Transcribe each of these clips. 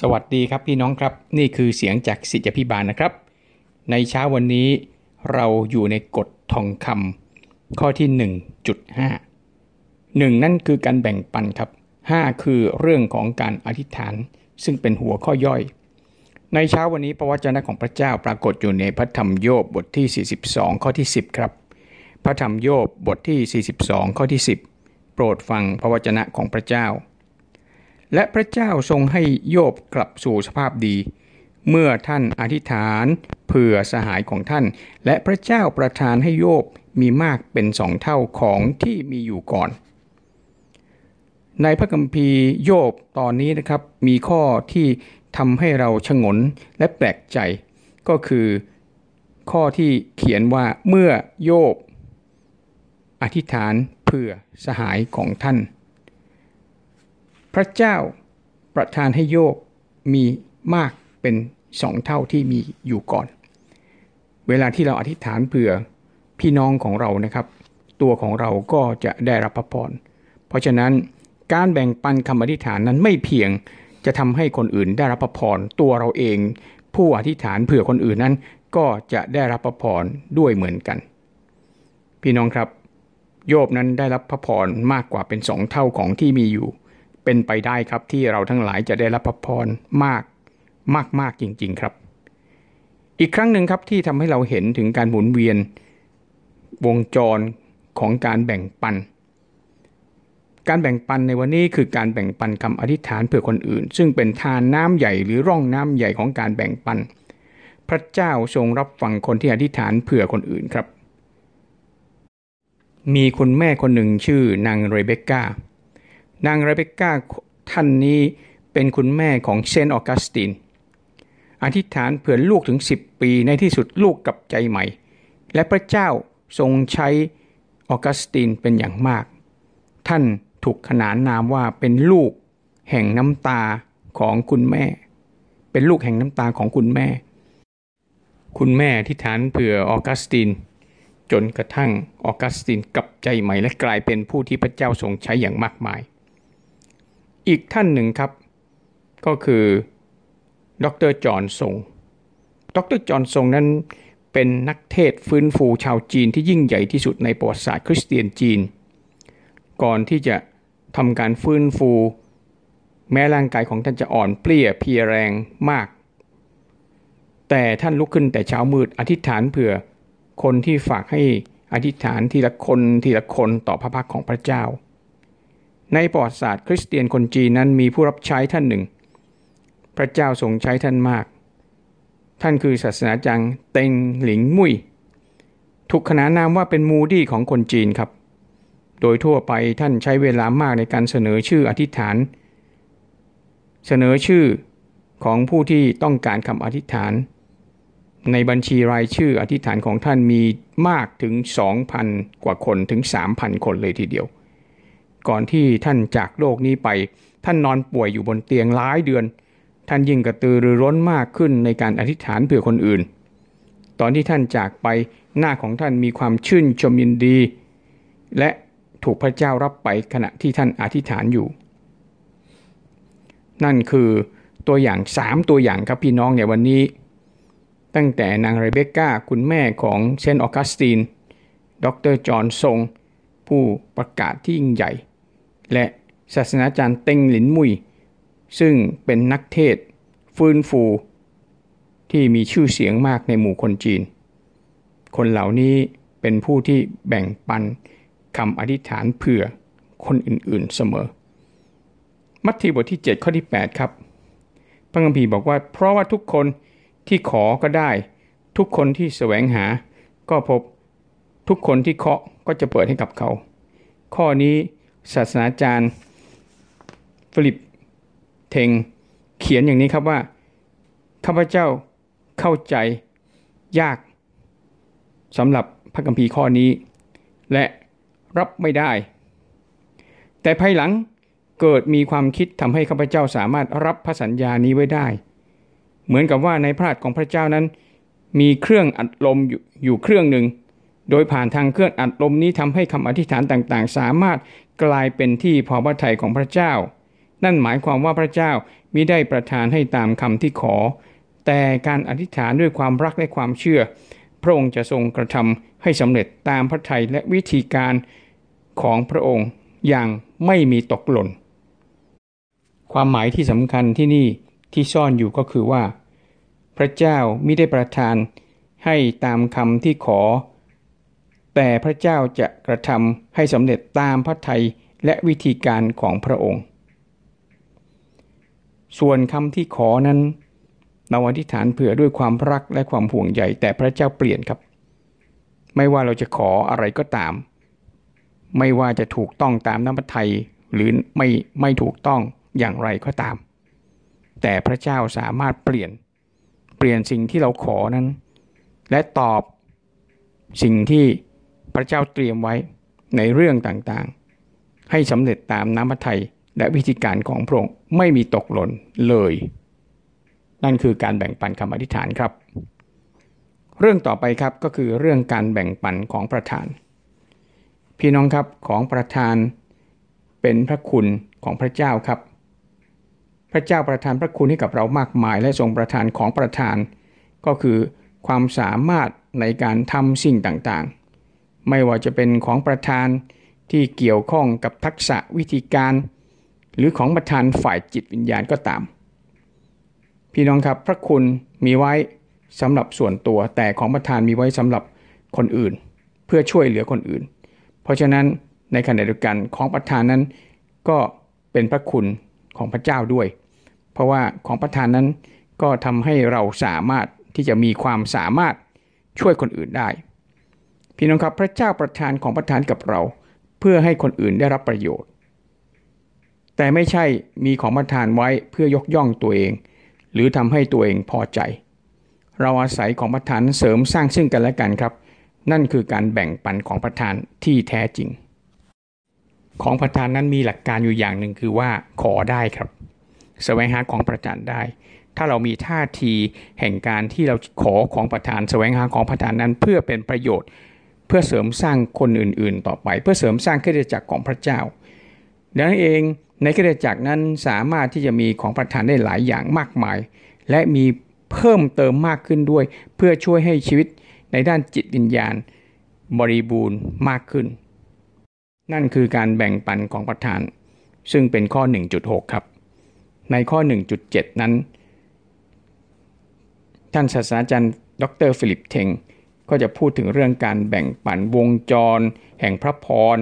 สวัสดีครับพี่น้องครับ นี่คือเสียงจากสิทธิพิบาลนะครับ ในเช้าวันนี้เราอยู่ในกฎทองคำข้อที่ 1.5 1 นั่นคือการแบ่งปันครับ 5 คือเรื่องของการอธิษฐาน ซึ่งเป็นหัวข้อย่อย ในเช้าวันนี้พระวจนะของพระเจ้าปรากฏอยู่ในพระธรรมโยบบทที่ 42 ข้อที่ 10 ครับ พระธรรมโยบบทที่ 42 ข้อที่ 10 โปรดฟังพระวจนะของพระเจ้า และพระเจ้าทรงให้โยบกลับสู่สภาพดี เมื่อท่านอธิษฐานเผื่อสหายของท่าน และพระเจ้าประทานให้โยบมีมากเป็นสองเท่าของที่มีอยู่ก่อน ในพระคัมภีร์โยบตอนนี้นะครับมีข้อที่ทำให้เราชงนและแปลกใจก็คือข้อที่เขียนว่าเมื่อโยบอธิษฐานเผื่อสหายของท่าน พระเจ้าประทานให้โยกมีมากเป็นสองเท่าที่มีอยู่ก่อน เวลาที่เราอธิษฐานเผื่อพี่น้องของเรานะครับ ตัวของเราก็จะได้รับพระพรเพราะฉะนั้นการแบ่งปันคำอธิษฐานนั้นไม่เพียงจะทำให้คนอื่นได้รับพระพรตัวเราเอง ผู้อธิษฐานเผื่อคนอื่นนั้น ก็จะได้รับพระพรด้วยเหมือนกัน พี่น้องครับ โยบนั้นได้รับพระพรมากกว่าเป็นสองเท่าของที่มีอยู่ เป็นไปได้ครับที่เราทั้งหลายจะได้รับพระพรมากมากมากจริง ๆครับ อีกครั้งหนึ่งครับที่ทำให้เราเห็นถึงการหมุนเวียนวงจรของการแบ่งปัน การแบ่งปันในวันนี้คือการแบ่งปันคำอธิษฐานเผื่อคนอื่น ซึ่งเป็นทานน้ำใหญ่หรือร่องน้ำใหญ่ของการแบ่งปัน พระเจ้าทรงรับฟังคนที่อธิษฐานเผื่อคนอื่นครับ มีคุณแม่คนหนึ่งชื่อนางเรเบคก้า นางเรเบคก้าท่านนี้เป็นคุณแม่ของเซนออกัสติน อธิษฐานเผื่อลูกถึง 10 ปีในที่สุดลูกกับใจใหม่ และพระเจ้าทรงใช้ออกัสตินเป็นอย่างมาก ท่านถูกขนานนามว่าเป็นลูกแห่งน้ำตาของคุณแม่ เป็นลูกแห่งน้ำตาของคุณแม่ คุณแม่ที่ฐานเผื่อออกัสติน จนกระทั่งออกัสตินกลับใจใหม่และกลายเป็นผู้ที่พระเจ้าทรงใช้อย่างมากมาย อีกท่านหนึ่งครับ ก็คือดรจอห์นซงดรจอห์นซงนั้นเป็นนักเทศฟื้นฟูชาวจีนที่ยิ่งใหญ่ที่สุดในประวัติศาสตร์คริสเตียนจีน ก่อนที่จะทำการฟื้นฟู แม้ร่างกายของท่านจะอ่อนเปลี้ยเพียแรงมาก แต่ท่านลุกขึ้นแต่เช้ามืดอธิษฐานเผื่อคนที่ฝากให้อธิษฐานทีละคนทีละคนต่อพระพักของพระเจ้า ในประวัติศาสตร์คริสเตียนคนจีนนั้นมีผู้รับใช้ท่านหนึ่ง พระเจ้าทรงใช้ท่านมาก ท่านคือศาสนาจังเต็งหลิงมุยถูกขนานนามว่าเป็นมูดี้ของคนจีนครับ โดยทั่วไปท่านใช้เวลามากในการเสนอชื่ออธิษฐาน เสนอชื่อของผู้ที่ต้องการคำอธิษฐาน ในบัญชีรายชื่ออธิษฐานของท่านมีมากถึง 2,000 กว่าคนถึง 3,000 คนเลยทีเดียว ก่อนที่ท่านจากโลกนี้ไป ท่านนอนป่วยอยู่บนเตียงหลายเดือน ท่านยิ่งกระตือรือร้นมากขึ้นในการอธิษฐานเผื่อคนอื่น ตอนที่ท่านจากไปหน้าของท่านมีความชื่นชมยินดี และถูกพระเจ้ารับไปขณะที่ท่านอธิษฐานอยู่ นั่นคือตัวอย่างสามตัวอย่างครับพี่น้องในวันนี้ ตั้งแต่นางเรเบคก้าคุณแม่ของเซนต์ออกัสติน ดรจอห์นซงผู้ประกาศที่ยิ่งใหญ่ และศาสนาจารย์เต็งหลินมุย ซึ่งเป็นนักเทศ ฟื้นฟู ที่มีชื่อเสียงมากในหมู่คนจีน คนเหล่านี้เป็นผู้ที่แบ่งปันคำอธิษฐานเผื่อคนอื่นๆเสมอ มัทธิวบทที่ 7 ข้อที่ 8 ครับ พระคัมภีร์บอกว่า เพราะว่าทุกคนที่ขอก็ได้ ทุกคนที่แสวงหา ก็พบทุกคนที่เคาะก็จะเปิดให้กับเขา ข้อนี้ ศาสนาจารย์ฟิลิปเทงเขียนอย่างนี้ครับว่าข้าพเจ้าเข้าใจยากสำหรับพระคัมภีร์ข้อนี้ และรับไม่ได้ แต่ภายหลังเกิดมีความคิดทำให้ข้าพเจ้าสามารถรับพระสัญญานี้ไว้ได้ เหมือนกับว่าในพระหัตถ์ของพระเจ้านั้น มีเครื่องอัดลมอยู่เครื่องหนึ่ง โดยผ่านทางเครื่องอัดลมนี้ทำให้คำอธิษฐานต่างๆ สามารถ กลายเป็นที่พอพระทัยของพระเจ้า นั่นหมายความว่าพระเจ้ามิได้ประทานให้ตามคำที่ขอ แต่การอธิษฐานด้วยความรักและความเชื่อ พระองค์จะทรงกระทำให้สำเร็จตามพระทัยและวิธีการของพระองค์อย่างไม่มีตกหล่น ความหมายที่สำคัญที่นี่ที่ซ่อนอยู่ก็คือว่า พระเจ้ามิได้ประทานให้ตามคำที่ขอ แต่พระเจ้าจะกระทำให้สำเร็จตามพระทัยและวิธีการของพระองค์ ส่วนคำที่ขอนั้นเราอธิษฐานเผื่อด้วยความรักและความห่วงใยแต่พระเจ้าเปลี่ยนครับ ไม่ว่าเราจะขออะไรก็ตาม ไม่ว่าจะถูกต้องตามน้ำพระทัยหรือไม่ไม่ถูกต้องอย่างไรก็ตาม แต่พระเจ้าสามารถเปลี่ยน เปลี่ยนสิ่งที่เราขอนั้น และตอบสิ่งที่ พระเจ้าเตรียมไว้ในเรื่องต่างๆ ให้สำเร็จตามน้ำพระทัยและวิธีการของพระองค์ไม่มีตกหล่นเลย นั่นคือการแบ่งปันคำอธิษฐานครับ เรื่องต่อไปครับก็คือเรื่องการแบ่งปันของประธาน พี่น้องครับของประธานเป็นพระคุณของพระเจ้าครับ พระเจ้าประทานพระคุณให้กับเรามากมาย และทรงประทานของประธาน ก็คือความสามารถในการทำสิ่งต่างๆ ไม่ว่าจะเป็นของประธานที่เกี่ยวข้องกับทักษะวิธีการ หรือของประธานฝ่ายจิตวิญญาณก็ตาม พี่น้องครับพระคุณมีไว้สำหรับส่วนตัวแต่ของประธานมีไว้สำหรับคนอื่น เพื่อช่วยเหลือคนอื่น เพราะฉะนั้นในขณะเดียวกันของประธานนั้นก็เป็นพระคุณของพระเจ้าด้วย เพราะว่าของประธานนั้นก็ทำให้เราสามารถที่จะมีความสามารถช่วยคนอื่นได้ พี่น้องครับพระเจ้าประทานของประทานกับเรา เพื่อให้คนอื่นได้รับประโยชน์ แต่ไม่ใช่มีของประทานไว้เพื่อยกย่องตัวเอง หรือทำให้ตัวเองพอใจ เราอาศัยของประทานเสริมสร้างซึ่งกันและกันครับ นั่นคือการแบ่งปันของประทานที่แท้จริง ของประทานนั้นมีหลักการอยู่อย่างหนึ่งคือว่าขอได้ครับแสวงหาของประทานได้ ถ้าเรามีท่าทีแห่งการที่เราขอของประทานแสวงหาของประทานนั้นเพื่อเป็นประโยชน์ เพื่อเสริมสร้างคนอื่นๆ ต่อไป เพื่อเสริมสร้างคริสตจักรของพระเจ้า ดังนั้นเองในคริสตจักรนั้นสามารถที่จะมีของประทานได้หลายอย่างมากมาย และมีเพิ่มเติมมากขึ้นด้วย เพื่อช่วยให้ชีวิตในด้านจิตวิญญาณ บริบูรณ์มากขึ้น นั่นคือการแบ่งปันของประทาน ซึ่งเป็นข้อ 1.6 ครับ ในข้อ 1.7 นั้น ท่านศาสตราจารย์ ดรฟิลิปเทง ก็จะพูดถึงเรื่องการแบ่งปันวงจร แห่งพระพร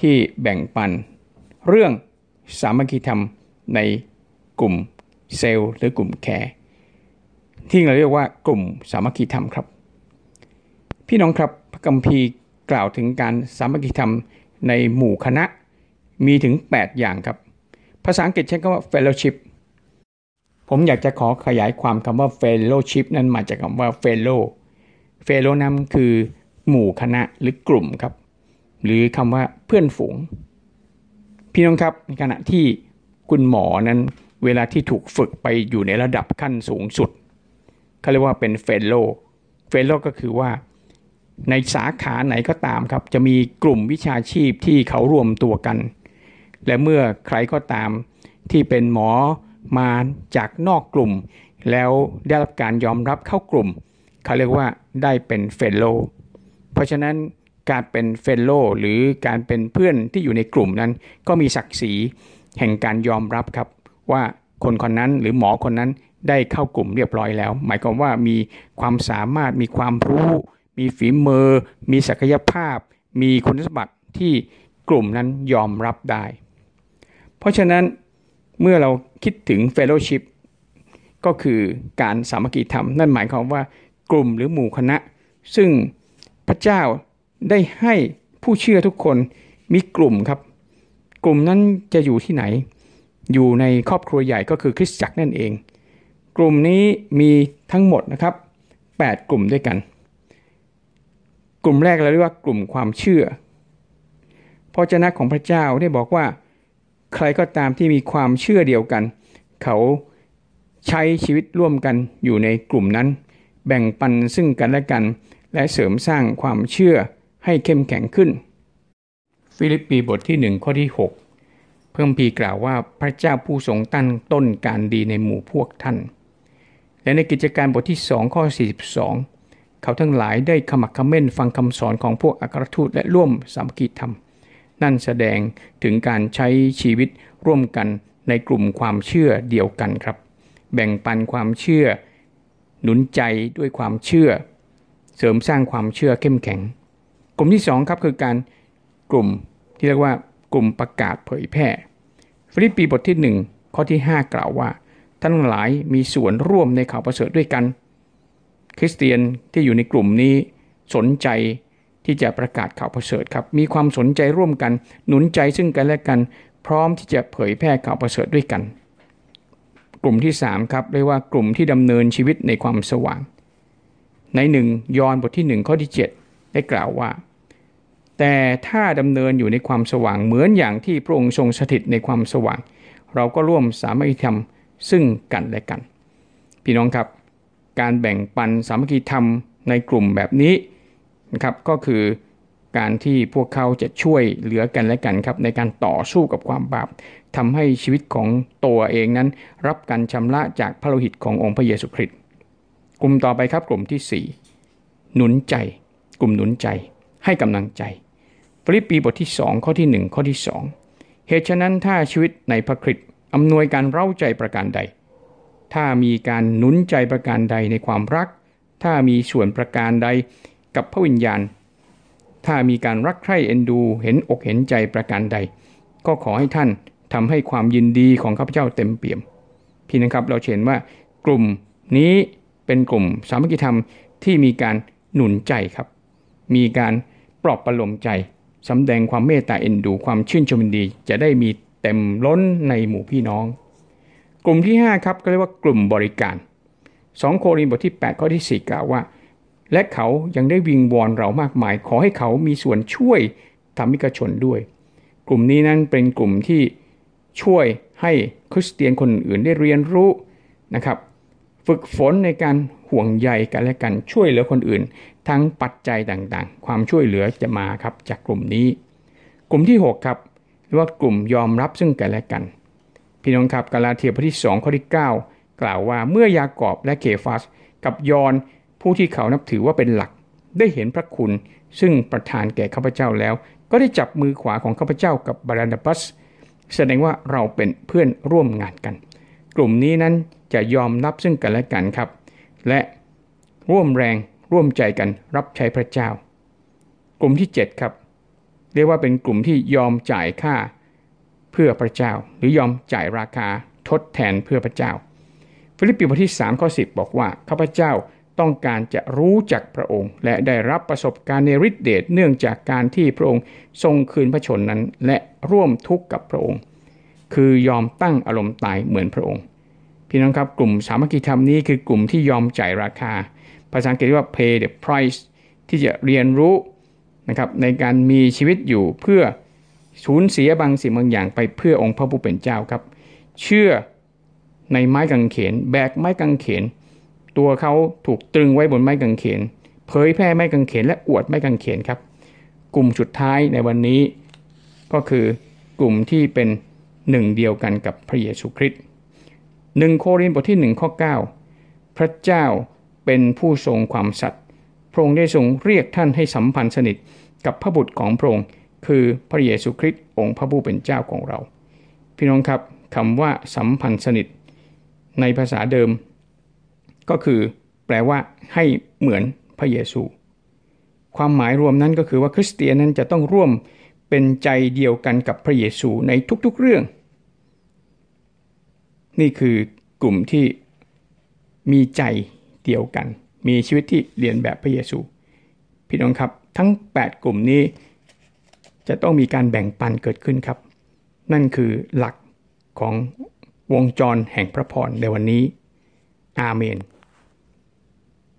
ที่แบ่งปัน เรื่องสามัคคีธรรมในกลุ่มเซลล์หรือกลุ่มแคร์ที่เราเรียกว่ากลุ่มสามัคคีธรรมครับ พี่น้องครับพระคัมภีร์กล่าวถึงการสามัคคีธรรมในหมู่คณะมีถึง 8 อย่างครับ ภาษาอังกฤษใช้คำว่า fellowship ผมอยากจะขอขยายความคำว่า fellowship นั้นมาจากคำว่า fellow fellow นั้นคือหมู่คณะหรือกลุ่มครับ หรือคำว่าเพื่อนฝูง พี่น้องครับในขณะที่คุณหมอนั้นเวลาที่ถูกฝึกไปอยู่ในระดับขั้นสูงสุดเขาเรียกว่าเป็น fellow fellow ก็คือว่า ในสาขาไหนก็ตามครับ จะมีกลุ่มวิชาชีพที่เขารวมตัวกัน และเมื่อใครก็ตามที่เป็นหมอมาจากนอกกลุ่ม แล้วได้รับการยอมรับเข้ากลุ่ม เขาเรียกว่าได้เป็น fellow เพราะฉะนั้นการเป็น fellow หรือการเป็นเพื่อนที่อยู่ในกลุ่มนั้น ก็มีศักดิ์ศรีแห่งการยอมรับครับว่าคนคนนั้นหรือหมอคนนั้นได้เข้ากลุ่มเรียบร้อยแล้ว หมายความว่ามีความสามารถมีความรู้ มีฝีมือ มีศักยภาพ มีคุณสมบัติที่กลุ่มนั้นยอมรับได้ เพราะฉะนั้นเมื่อเราคิดถึง fellowship ก็คือการสามัคคีธรรม นั่นหมายความว่า กลุ่มหรือหมู่คณะ ซึ่งพระเจ้าได้ให้ผู้เชื่อทุกคนมีกลุ่มครับ กลุ่มนั้นจะอยู่ที่ไหน อยู่ในครอบครัวใหญ่ก็คือคริสตจักรนั่นเอง กลุ่มนี้มีทั้งหมดนะครับ 8 กลุ่มด้วยกัน กลุ่มแรกเราเรียกว่ากลุ่มความเชื่อพระเจ้าของพระเจ้าได้บอกว่า ใครก็ตามที่มีความเชื่อเดียวกัน เขาใช้ชีวิตร่วมกันอยู่ในกลุ่มนั้น แบ่งปันซึ่งกันและกัน และเสริมสร้างความเชื่อให้เข้มแข็งขึ้น ฟิลิปปีบทที่ 1 ข้อที่เพิ่มพีกล่าวว่าพระเจ้าผู้ทรงตั้งต้นการดีในหมู่พวกท่าน และในกิจการบทที่2ข้อ 42 เขาทั้งหลายได้ขมักขม้นฟังคำสอนของพวกอัครทูตและร่วมสามัคคีธรรม นั่นแสดงถึงการใช้ชีวิตร่วมกันในกลุ่มความเชื่อเดียวกันครับ แบ่งปันความเชื่อ หนุนใจด้วยความเชื่อ เสริมสร้างความเชื่อเข้มแข็ง กลุ่มที่2ครับคือการกลุ่มที่เรียกว่ากลุ่มประกาศเผยแพร่ ฟิลิปปีบทที่ 1 ข้อที่ 5 กล่าวว่าท่านหลายมีส่วนร่วมในข่าวประเสริฐด้วยกัน คริสเตียนที่อยู่ในกลุ่มนี้สนใจที่จะประกาศข่าวประเสริฐครับ มีความสนใจร่วมกัน หนุนใจซึ่งกันและกัน พร้อมที่จะเผยแพร่ข่าวประเสริฐด้วยกัน กลุ่มที่3ครับเรียกว่ากลุ่มที่ดำเนินชีวิตในความสว่าง ในหนึ่งยอห์นบทที่ 1 ข้อที่ 7 ได้กล่าวว่า แต่ถ้าดำเนินอยู่ในความสว่างเหมือนอย่างที่พระองค์ทรงสถิตในความสว่าง เราก็ร่วมสามัคคีธรรมซึ่งกันและกัน พี่น้องครับ การแบ่งปันสามัคคีธรรมในกลุ่มแบบนี้นะครับก็คือ การที่พวกเขาจะช่วยเหลือกันและกันครับในการต่อสู้กับความบาปทำให้ชีวิตของตัวเองนั้น รับการชำระจากพระโลหิตขององค์พระเยซูคริสต์กลุ่มต่อไปครับกลุ่มที่ 4 หนุนใจ กลุ่มหนุนใจ ให้กำลังใจฟิลิปปีบทที่ 2 ข้อที่ 1 ข้อที่ 2 เหตุฉะนั้นถ้าชีวิตในพระคริสต์อำนวยการเร้าใจประการใด ถ้ามีการหนุนใจประการใดในความรัก ถ้ามีส่วนประการใดกับพระวิญญาณ ถ้ามีการรักใคร่เอ็นดู เห็นอกเห็นใจประการใด ก็ขอให้ท่านทำให้ความยินดีของข้าพเจ้าเต็มเปี่ยม พี่นะครับเราเห็นว่ากลุ่มนี้เป็นกลุ่มสามัคคีธรรมที่มีการหนุนใจครับ มีการปลอบประโลมใจสำแดงความเมตตาเอ็นดู ความชื่นชมดี จะได้มีเต็มล้นในหมู่พี่น้อง กลุ่มที่ 5 ครับก็เรียกว่ากลุ่มบริการ 2 โครินธ์บทที่ 8 ข้อที่ 4 กล่าวว่า และเขายังได้วิงวอนเรามากมาย ขอให้เขามีส่วนช่วยธรรมิกชนด้วย กลุ่มนี้นั้นเป็นกลุ่มที่ช่วยให้คริสเตียนคนอื่นได้เรียนรู้นะครับ ฝึกฝนในการห่วงใยกันและกันช่วยเหลือคนอื่น ทั้งปัจจัยต่างๆ ความช่วยเหลือจะมาครับจากกลุ่มนี้ กลุ่มที่ 6 ครับเรียกว่ากลุ่มยอมรับซึ่งกันและกัน พี่น้องครับกาลาเทียบทที่2ข้อที่ 9 กล่าวว่าเมื่อยากอบและเคฟัสกับยอน ผู้ที่เขานับถือว่าเป็นหลัก ได้เห็นพระคุณ ซึ่งประทานแก่ข้าพเจ้าแล้ว ก็ได้จับมือขวาของข้าพเจ้ากับบารานาบัส แสดงว่าเราเป็นเพื่อนร่วมงานกัน กลุ่มนี้นั้นจะยอมรับซึ่งกันและกันครับ และร่วมแรงร่วมใจกันรับใช้พระเจ้า กลุ่มที่ 7 ครับ เรียกว่าเป็นกลุ่มที่ยอมจ่ายค่าเพื่อพระเจ้า หรือยอมจ่ายราคาทดแทนเพื่อพระเจ้า ฟิลิปปีบทที่3ข้อ10 บอกว่าข้าพเจ้า ต้องการจะรู้จักพระองค์ และได้รับประสบการณ์ในฤทธิเดชเนื่องจากการที่พระองค์ทรงคืนพระชนนั้น และร่วมทุกข์กับพระองค์ คือยอมตั้งอารมณ์ตายเหมือนพระองค์ พี่น้องครับกลุ่มสามัคคีธรรมนี้คือกลุ่มที่ยอมจ่ายราคา ภาษาอังกฤษว่า pay the price ที่จะเรียนรู้นะครับในการมีชีวิตอยู่เพื่อสูญเสียบางสิ่งบางอย่างไปเพื่อองค์พระผู้เป็นเจ้าครับ เชื่อในไม้กางเขน แบกไม้กางเขน ตัวเขาถูกตรึงไว้บนไม้กางเขน เผยแพร่ไม้กางเขนและอวดไม้กางเขนครับ กลุ่มสุดท้ายในวันนี้ก็คือกลุ่มที่เป็นหนึ่งเดียวกันกับพระเยซูคริสต์หนึ่งโครินธ์บทที่1ข้อ9 พระเจ้าเป็นผู้ทรงความสัตย์พระองค์ได้ทรงเรียกท่านให้สัมพันธ์สนิทกับพระบุตรของพระองค์คือพระเยซูคริสต์องค์พระผู้เป็นเจ้าของเรา พี่น้องครับคำว่าสัมพันธ์สนิท ในภาษาเดิม ก็คือแปลว่าให้เหมือนพระเยซู ความหมายรวมนั้นก็คือว่าคริสเตียนนั้นจะต้องร่วมเป็นใจเดียวกันกับพระเยซูในทุกๆเรื่อง นี่คือกลุ่มที่มีใจเดียวกัน มีชีวิตที่เรียนแบบพระเยซู พี่น้องครับทั้ง 8 กลุ่มนี้ จะต้องมีการแบ่งปันเกิดขึ้นครับ นั่นคือหลักของวงจรแห่งพระพรในวันนี้ อาเมน